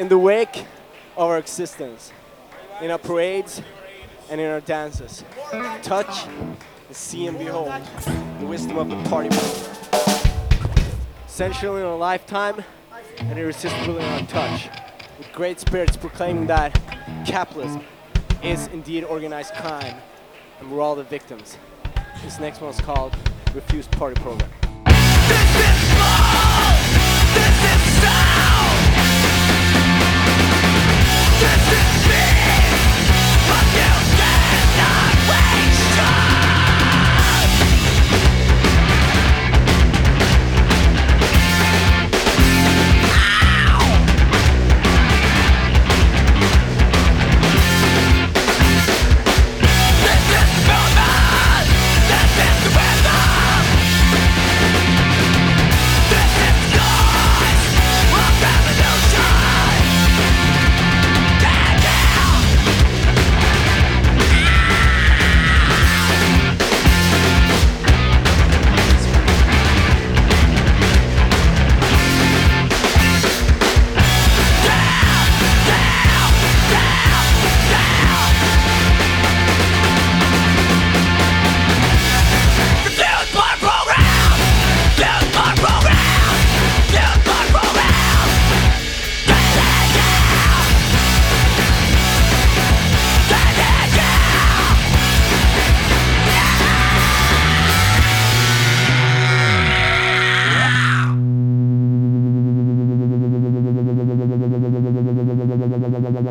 in the wake of our existence, in our parades and in our dances. Touch and see and behold the wisdom of the party world. Essential in a lifetime and irresistible in our touch. With great spirits proclaiming that capitalism is indeed organized crime and we're all the victims. This next one is called Refused Party Program. This is small. This is sad.